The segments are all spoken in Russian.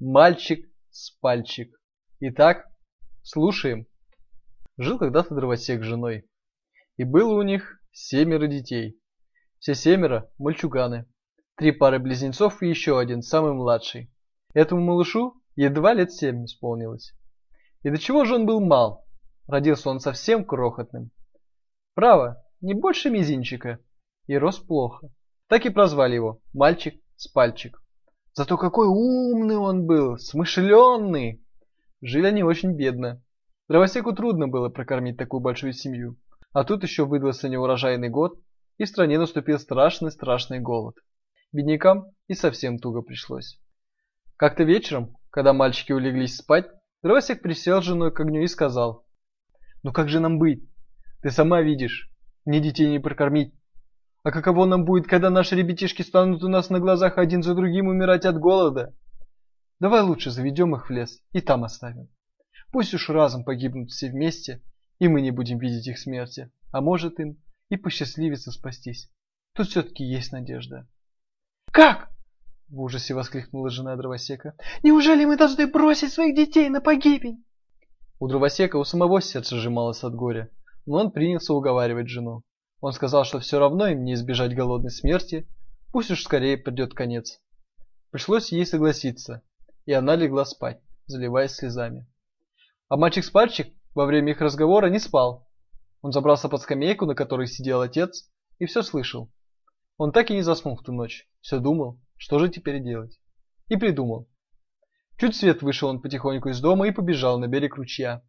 Мальчик с пальчик. Итак, слушаем. Жил когда-то дровосек с женой. И было у них семеро детей. Все семеро – мальчуганы. Три пары близнецов и еще один, самый младший. Этому малышу едва лет семь исполнилось. И до чего же он был мал? Родился он совсем крохотным. Право, не больше мизинчика. И рос плохо. Так и прозвали его «мальчик с пальчик». Зато какой умный он был, смышленный. Жили они очень бедно. Дровосеку трудно было прокормить такую большую семью. А тут еще выдался неурожайный год, и в стране наступил страшный-страшный голод. Беднякам и совсем туго пришлось. Как-то вечером, когда мальчики улеглись спать, Дровосек присел с женой к огню и сказал, «Ну как же нам быть? Ты сама видишь, мне детей не прокормить. А каково нам будет, когда наши ребятишки станут у нас на глазах один за другим умирать от голода? Давай лучше заведем их в лес и там оставим. Пусть уж разом погибнут все вместе, и мы не будем видеть их смерти, а может им и посчастливится спастись. Тут все-таки есть надежда. «Как?» — в ужасе воскликнула жена дровосека. «Неужели мы должны бросить своих детей на погибель?» У дровосека у самого сердце сжималось от горя, но он принялся уговаривать жену. Он сказал, что все равно им не избежать голодной смерти, пусть уж скорее придет конец. Пришлось ей согласиться, и она легла спать, заливаясь слезами. А мальчик с пальчик во время их разговора не спал. Он забрался под скамейку, на которой сидел отец, и все слышал. Он так и не заснул в ту ночь, все думал, что же теперь делать. И придумал. Чуть свет вышел он потихоньку из дома и побежал на берег ручья.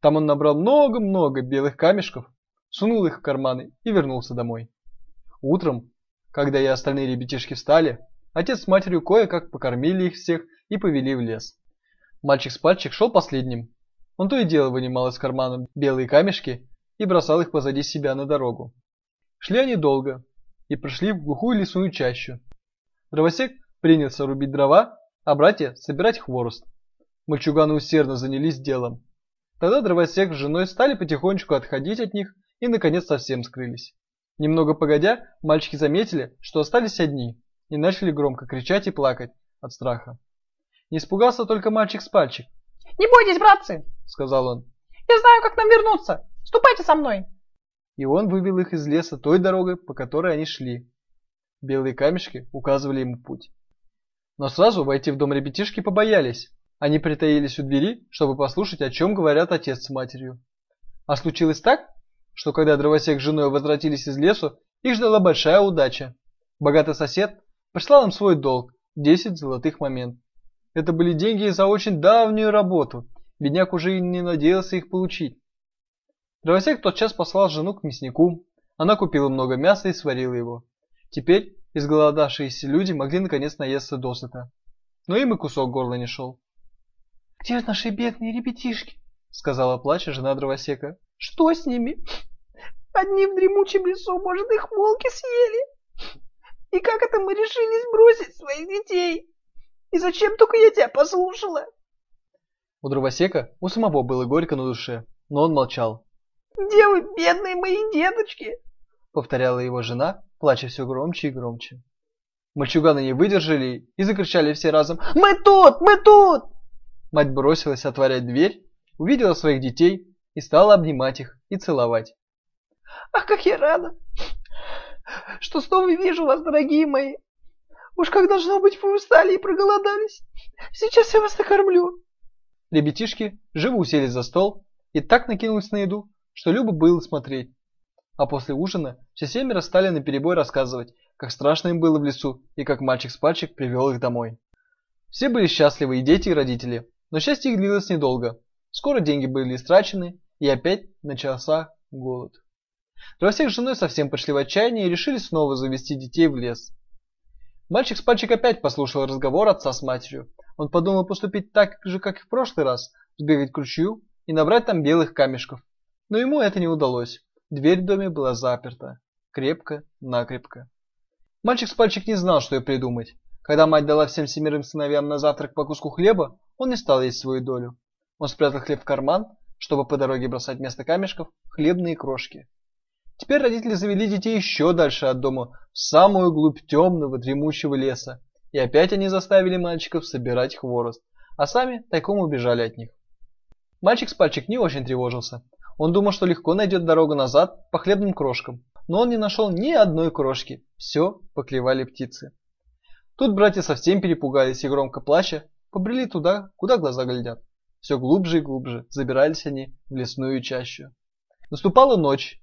Там он набрал много-много белых камешков сунул их в карманы и вернулся домой. Утром, когда и остальные ребятишки встали, отец с матерью кое-как покормили их всех и повели в лес. Мальчик с пальчик шел последним. Он то и дело вынимал из кармана белые камешки и бросал их позади себя на дорогу. Шли они долго и прошли в глухую лесную чащу. Дровосек принялся рубить дрова, а братья собирать хворост. Мальчуганы усердно занялись делом. Тогда дровосек с женой стали потихонечку отходить от них и, наконец, совсем скрылись. Немного погодя, мальчики заметили, что остались одни, и начали громко кричать и плакать от страха. Не испугался только мальчик с пальчик. «Не бойтесь, братцы!» — сказал он. «Я знаю, как нам вернуться! Ступайте со мной!» И он вывел их из леса той дорогой, по которой они шли. Белые камешки указывали ему путь. Но сразу войти в дом ребятишки побоялись. Они притаились у двери, чтобы послушать, о чем говорят отец с матерью. А случилось так, что когда дровосек с женой возвратились из лесу, их ждала большая удача. Богатый сосед прислал им свой долг – 10 золотых момент. Это были деньги за очень давнюю работу, бедняк уже и не надеялся их получить. Дровосек тотчас послал жену к мяснику, она купила много мяса и сварила его. Теперь изголодавшиеся люди могли наконец наесться досыта. Но им и кусок горла не шел. «Где наши бедные ребятишки?» — сказала плача жена дровосека. Что с ними? Одни в дремучем лесу, может, их волки съели? И как это мы решились бросить своих детей? И зачем только я тебя послушала? У дровосека у самого было горько на душе, но он молчал. «Где вы, бедные мои деточки?» Повторяла его жена, плача все громче и громче. Мальчуганы не выдержали и закричали все разом «Мы тут! Мы тут!» Мать бросилась отворять дверь, увидела своих детей и стала обнимать их и целовать. «Ах, как я рада, что снова вижу вас, дорогие мои! Уж как должно быть, вы устали и проголодались. Сейчас я вас накормлю!» Ребятишки живо уселись за стол и так накинулись на еду, что любо было смотреть. А после ужина все семеро стали наперебой рассказывать, как страшно им было в лесу и как мальчик с пальчик привел их домой. Все были счастливы, и дети, и родители, но счастье их длилось недолго. Скоро деньги были истрачены, и опять начался голод. Дровосек с женой совсем пришли в отчаяние и решили снова завести детей в лес. Мальчик с пальчик опять послушал разговор отца с матерью. Он подумал поступить так же, как и в прошлый раз, сбегать к ручью и набрать там белых камешков. Но ему это не удалось. Дверь в доме была заперта. Крепко-накрепко. Мальчик с пальчик не знал, что и придумать. Когда мать дала всем семерым сыновьям на завтрак по куску хлеба, он не стал есть свою долю. Он спрятал хлеб в карман чтобы по дороге бросать вместо камешков хлебные крошки. Теперь родители завели детей еще дальше от дома, в самую глубь темного дремучего леса. И опять они заставили мальчиков собирать хворост. а сами тайком убежали от них. Мальчик с пальчик не очень тревожился. Он думал, что легко найдет дорогу назад по хлебным крошкам, но он не нашел ни одной крошки. Все поклевали птицы. Тут братья совсем перепугались и громко плача побрели туда, куда глаза глядят. Все глубже и глубже забирались они в лесную чащу. Наступала ночь.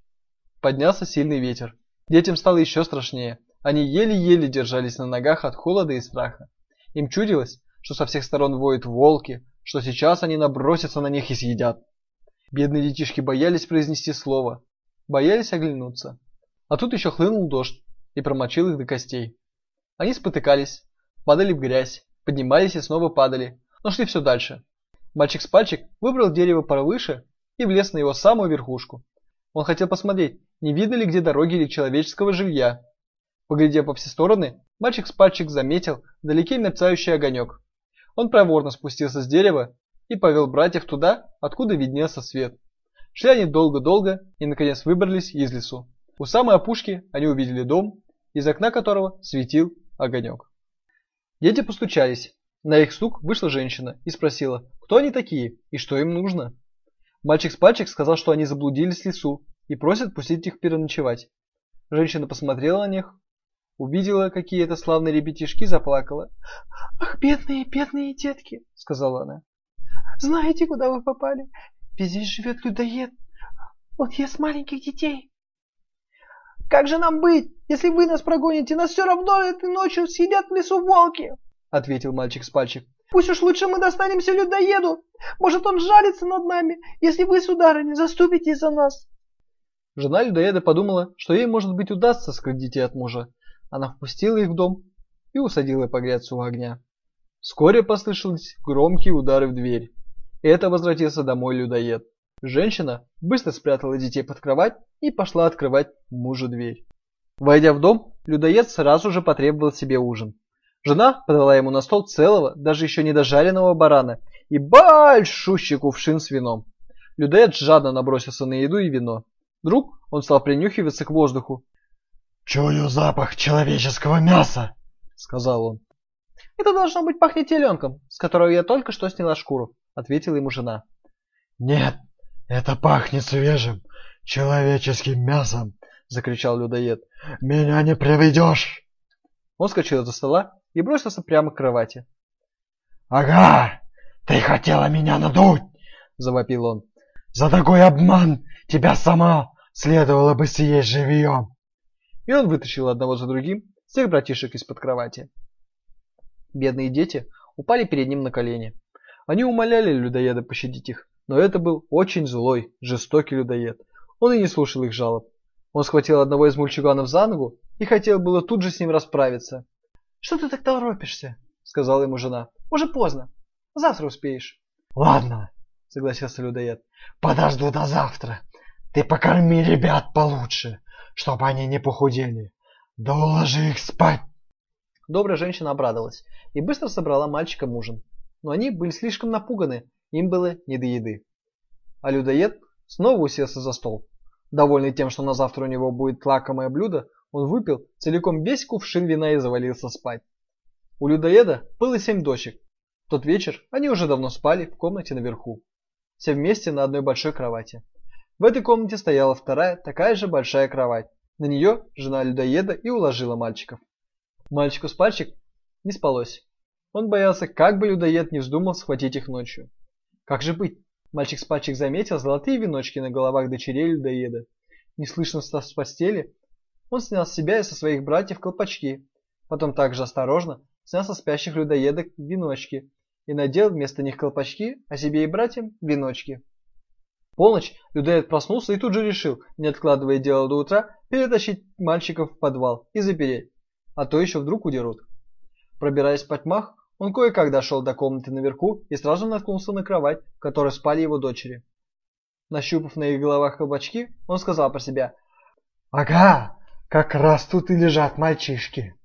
Поднялся сильный ветер. Детям стало еще страшнее. Они еле-еле держались на ногах от холода и страха. Им чудилось, что со всех сторон воют волки, что сейчас они набросятся на них и съедят. Бедные детишки боялись произнести слово, боялись оглянуться. А тут еще хлынул дождь и промочил их до костей. Они спотыкались, падали в грязь, поднимались и снова падали, но шли все дальше. Мальчик с пальчик выбрал дерево повыше и влез на его самую верхушку. Он хотел посмотреть, не видно ли где дороги или человеческого жилья. Поглядев по все стороны, мальчик с пальчик заметил вдалеке мерцающий огонек. Он проворно спустился с дерева и повел братьев туда, откуда виднелся свет. Шли они долго-долго и наконец выбрались из лесу. У самой опушки они увидели дом, из окна которого светил огонек. Дети постучались. На их стук вышла женщина и спросила, кто они такие и что им нужно. Мальчик с пальчик сказал, что они заблудились в лесу и просят пустить их переночевать. Женщина посмотрела на них, увидела какие это славные ребятишки заплакала. «Ах, бедные, бедные детки!» — сказала она. «Знаете, куда вы попали? Ведь здесь живет людоед. Он ест маленьких детей. Как же нам быть? Если вы нас прогоните, нас все равно этой ночью съедят в лесу волки!» — ответил мальчик с пальчик. «Пусть уж лучше мы достанемся людоеду. Может, он жалится над нами, если вы, сударыня, заступитесь за нас». Жена людоеда подумала, что ей, может быть, удастся скрыть детей от мужа. Она впустила их в дом и усадила погреться у огня. Вскоре послышались громкие удары в дверь. Это возвратился домой людоед. Женщина быстро спрятала детей под кровать и пошла открывать мужу дверь. Войдя в дом, людоед сразу же потребовал себе ужин. Жена подала ему на стол целого, даже еще не дожаренного барана и большущий кувшин с вином. Людоед жадно набросился на еду и вино. Вдруг он стал принюхиваться к воздуху. «Чую запах человеческого мяса», — сказал он. «Это должно быть пахнет теленком, с которого я только что сняла шкуру», — ответила ему жена. «Нет, это пахнет свежим человеческим мясом», — закричал людоед. «Меня не приведешь!» Он скочил за стола и бросился прямо к кровати. «Ага, ты хотела меня надуть!» — завопил он. «За такой обман тебя сама следовало бы съесть живьем!» И он вытащил одного за другим всех братишек из-под кровати. Бедные дети упали перед ним на колени. Они умоляли людоеда пощадить их, но это был очень злой, жестокий людоед. Он и не слушал их жалоб. Он схватил одного из мальчуганов за ногу и хотел было тут же с ним расправиться. «Что ты так торопишься?» — сказала ему жена. «Уже поздно. Завтра успеешь». «Ладно», — согласился людоед. «Подожду до завтра. Ты покорми ребят получше, чтобы они не похудели. Да уложи их спать». Добрая женщина обрадовалась и быстро собрала мальчикам ужин. Но они были слишком напуганы, им было не до еды. А людоед снова уселся за стол. Довольный тем, что на завтра у него будет лакомое блюдо, он выпил целиком весь кувшин вина и завалился спать. У людоеда было семь дочек. Тот вечер они уже давно спали в комнате наверху. Все вместе на одной большой кровати. В этой комнате стояла вторая, такая же большая кровать. На нее жена людоеда и уложила мальчиков. Мальчику с пальчик не спалось. Он боялся, как бы людоед не вздумал схватить их ночью. Как же быть? Мальчик с пальчик заметил золотые веночки на головах дочерей людоеда. Неслышно встав с постели, он снял с себя и со своих братьев колпачки, потом также осторожно снял со спящих людоедок веночки и надел вместо них колпачки, а себе и братьям веночки. Полночь людоед проснулся и тут же решил, не откладывая дело до утра, перетащить мальчиков в подвал и запереть, а то еще вдруг удерут. Пробираясь по тьмах, он кое-как дошел до комнаты наверху и сразу наткнулся на кровать, в которой спали его дочери. Нащупав на их головах колпачки, он сказал про себя «Ага, как раз тут и лежат мальчишки.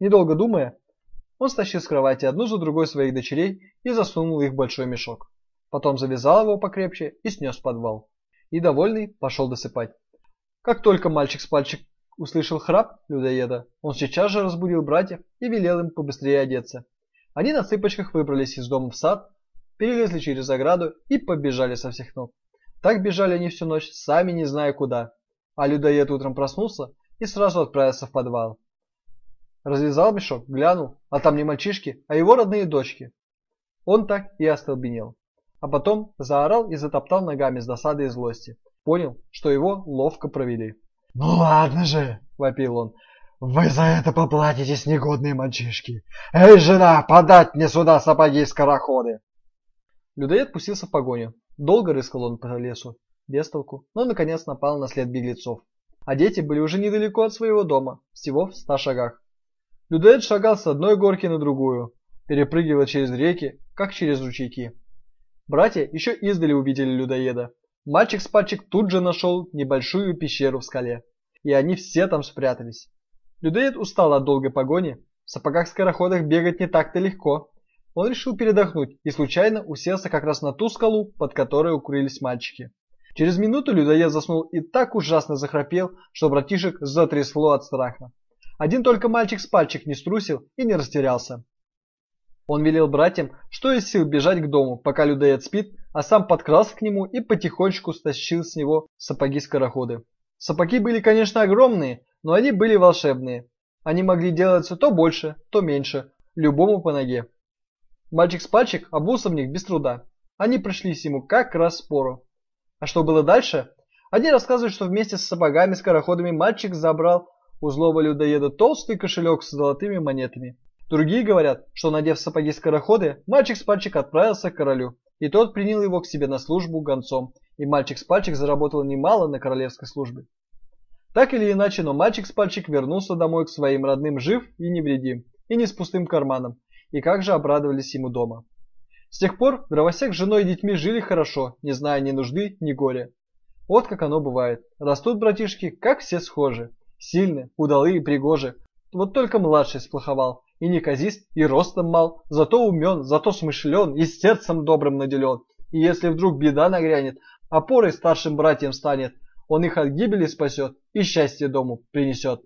Недолго думая, он стащил с кровати одну за другой своих дочерей и засунул их в большой мешок. Потом завязал его покрепче и снес в подвал. И довольный пошел досыпать. Как только мальчик с пальчик услышал храп людоеда, он сейчас же разбудил братьев и велел им побыстрее одеться. Они на цыпочках выбрались из дома в сад перелезли через ограду и побежали со всех ног. Так бежали они всю ночь, сами не зная куда. А людоед утром проснулся и сразу отправился в подвал. Развязал мешок, глянул, а там не мальчишки, а его родные дочки. Он так и остолбенел. А потом заорал и затоптал ногами с досады и злости. Понял, что его ловко провели. «Ну ладно же!» – вопил он. «Вы за это поплатитесь, негодные мальчишки! Эй, жена, подать мне сюда сапоги и скороходы!» Людоед пустился в погоню. Долго рыскал он по лесу, без толку, но наконец напал на след беглецов. А дети были уже недалеко от своего дома, всего в ста шагах. Людоед шагал с одной горки на другую, перепрыгивая через реки, как через ручейки. Братья еще издали увидели людоеда. Мальчик с пальчик тут же нашел небольшую пещеру в скале, и они все там спрятались. Людоед устал от долгой погони, в сапогах-скороходах бегать не так-то легко. Он решил передохнуть и случайно уселся как раз на ту скалу, под которой укрылись мальчики. Через минуту людоед заснул и так ужасно захрапел, что братишек затрясло от страха. Один только мальчик с пальчик не струсил и не растерялся. Он велел братьям, что из сил бежать к дому, пока людоед спит, а сам подкрался к нему и потихонечку стащил с него сапоги-скороходы. Сапоги были, конечно, огромные, но они были волшебные. Они могли делаться то больше, то меньше, любому по ноге. Мальчик с пальчик обулся в них без труда. Они пришлись ему как раз спору. А что было дальше? Одни рассказывают, что вместе с сапогами-скороходами мальчик забрал у злого людоеда толстый кошелек с золотыми монетами. Другие говорят, что надев сапоги-скороходы, мальчик с пальчик отправился к королю, и тот принял его к себе на службу гонцом, и мальчик с пальчик заработал немало на королевской службе. Так или иначе, но мальчик с пальчик вернулся домой к своим родным жив и невредим, и не с пустым карманом, и как же обрадовались ему дома. С тех пор дровосек с женой и детьми жили хорошо, не зная ни нужды, ни горя. Вот как оно бывает. Растут братишки, как все схожи. Сильны, удалые и пригожи. Вот только младший сплоховал, и неказист, и ростом мал, зато умен, зато смышлен, и сердцем добрым наделен. И если вдруг беда нагрянет, опорой старшим братьям станет, он их от гибели спасет и счастье дому принесет.